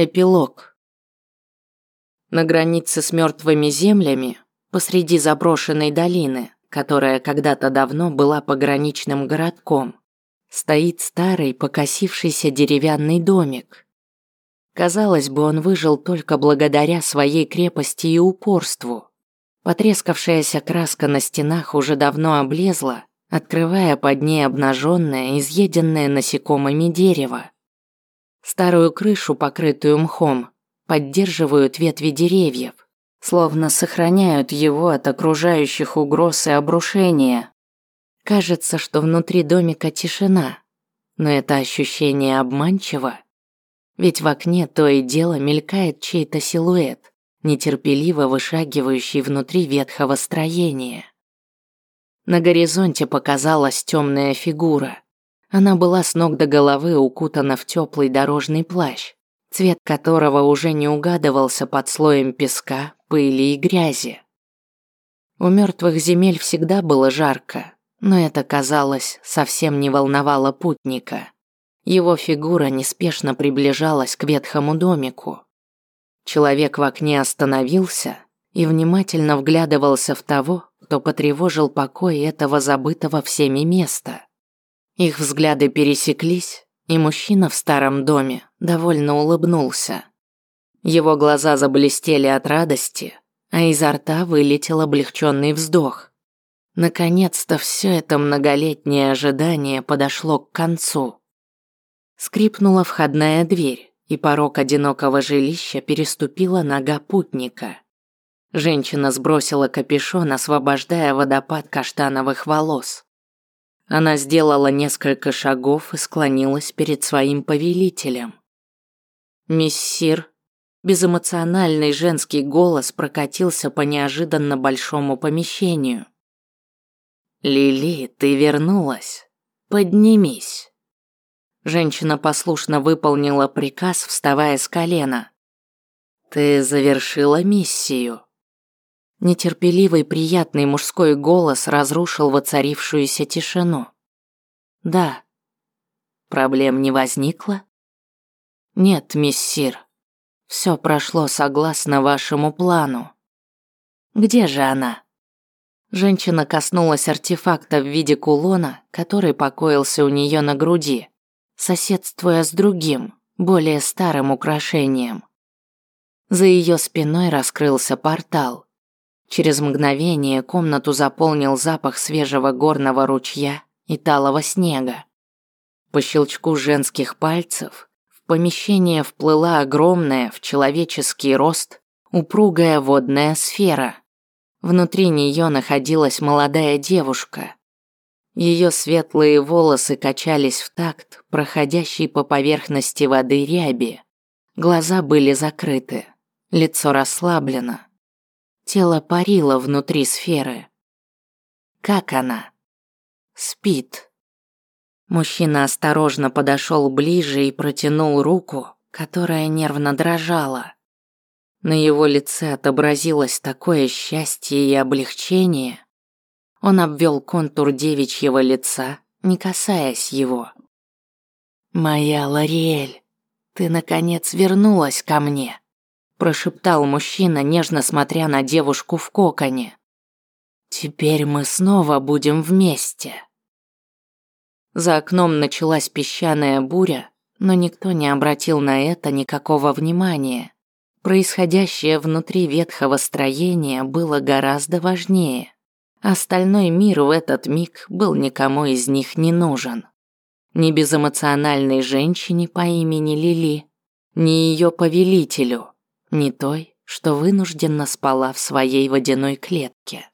Эпилог. На границе с мертвыми землями, посреди заброшенной долины, которая когда-то давно была пограничным городком, стоит старый покосившийся деревянный домик. Казалось бы, он выжил только благодаря своей крепости и упорству. Потрескавшаяся краска на стенах уже давно облезла, открывая под ней обнаженное, изъеденное насекомыми дерево. Старую крышу, покрытую мхом, поддерживают ветви деревьев, словно сохраняют его от окружающих угроз и обрушения. Кажется, что внутри домика тишина, но это ощущение обманчиво. Ведь в окне то и дело мелькает чей-то силуэт, нетерпеливо вышагивающий внутри ветхого строения. На горизонте показалась темная фигура. Она была с ног до головы укутана в теплый дорожный плащ, цвет которого уже не угадывался под слоем песка, пыли и грязи. У мертвых земель всегда было жарко, но это, казалось, совсем не волновало путника. Его фигура неспешно приближалась к ветхому домику. Человек в окне остановился и внимательно вглядывался в того, кто потревожил покой этого забытого всеми места. Их взгляды пересеклись, и мужчина в старом доме довольно улыбнулся. Его глаза заблестели от радости, а изо рта вылетел облегченный вздох. Наконец-то все это многолетнее ожидание подошло к концу. Скрипнула входная дверь, и порог одинокого жилища переступила нога путника. Женщина сбросила капюшон, освобождая водопад каштановых волос. Она сделала несколько шагов и склонилась перед своим повелителем. «Миссир», безэмоциональный женский голос прокатился по неожиданно большому помещению. «Лили, ты вернулась. Поднимись». Женщина послушно выполнила приказ, вставая с колена. «Ты завершила миссию». Нетерпеливый приятный мужской голос разрушил воцарившуюся тишину. Да. Проблем не возникло? Нет, миссир. Все прошло согласно вашему плану. Где же она? Женщина коснулась артефакта в виде кулона, который покоился у нее на груди, соседствуя с другим, более старым украшением. За ее спиной раскрылся портал. Через мгновение комнату заполнил запах свежего горного ручья и талого снега. По щелчку женских пальцев в помещение вплыла огромная в человеческий рост упругая водная сфера. Внутри нее находилась молодая девушка. Ее светлые волосы качались в такт, проходящей по поверхности воды ряби. Глаза были закрыты, лицо расслаблено, Тело парило внутри сферы. Как она? Спит. Мужчина осторожно подошел ближе и протянул руку, которая нервно дрожала. На его лице отобразилось такое счастье и облегчение. Он обвел контур девичьего лица, не касаясь его. «Моя Лориэль, ты наконец вернулась ко мне!» Прошептал мужчина, нежно смотря на девушку в коконе. Теперь мы снова будем вместе. За окном началась песчаная буря, но никто не обратил на это никакого внимания. Происходящее внутри ветхого строения было гораздо важнее. Остальной мир в этот миг был никому из них не нужен. Ни безэмоциональной женщине по имени Лили, ни ее повелителю – не той, что вынужденно спала в своей водяной клетке.